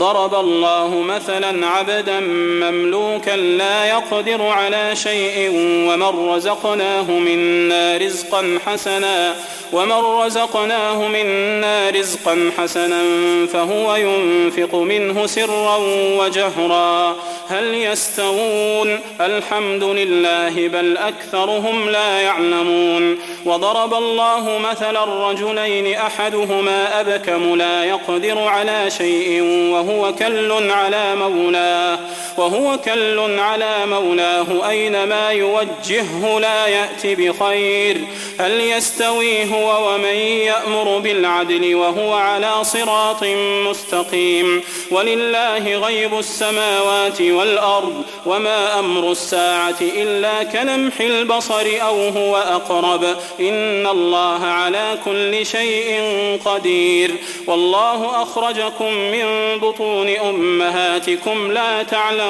ضرب الله مثلا عبدا مملوكا لا يقدر على شيء ومن رزقناه منا رزقا حسنا ومن رزقناه منا رزقا حسنا فهو ينفق منه سرا وجهرا. هل يستوون؟ الحمد لله بل أكثرهم لا يعلمون. وضرب الله مثلا رجلين أحدهما أبكم لا يقدر على شيء وهو كل على مولاه. وهو كل على مولاه أينما يوجهه لا يأتي بخير هل يستوي هو ومن يأمر بالعدل وهو على صراط مستقيم ولله غيب السماوات والأرض وما أمر الساعة إلا كلمح البصر أو هو أقرب إن الله على كل شيء قدير والله أخرجكم من بطون أمهاتكم لا تعلمون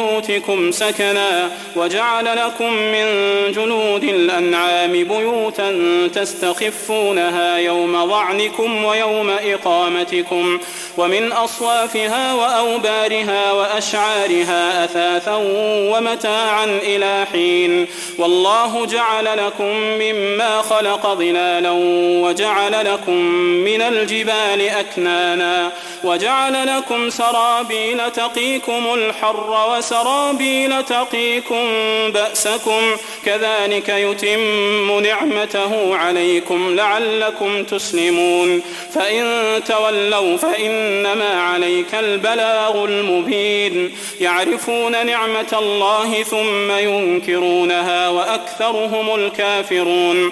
بيوتكم سكنا وجعل لكم من جنود الأنعام بيوتا تستخفونها يوم ظعنكم ويوم إقامتكم ومن أصوافها وأوبارها وأشعارها أثاثا ومتاعا إلى حين. والله جعل لكم مما خلق ظلالا وجعل لكم من الجبال أكنانا وجعل لكم سرابيل تقيكم الحر وسرابيل تقيكم بأسكم. كذلك يتم نعمته عليكم لعلكم تسلمون. فإن تولوا فإنما عليك البلاغ المبين. يعرفون نعمة الله ثم ينكرونها وأكثرهم الكافرون.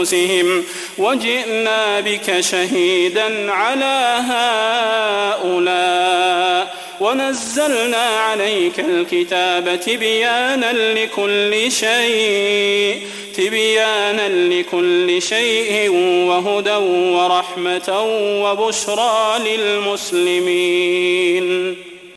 أنفسهم وجئنا بك شهيدا على هؤلاء ونزلنا عليك الكتاب تبيانا لكل شيء تبيانا لكل شيء وهدى ورحمة وبشرى للمسلمين.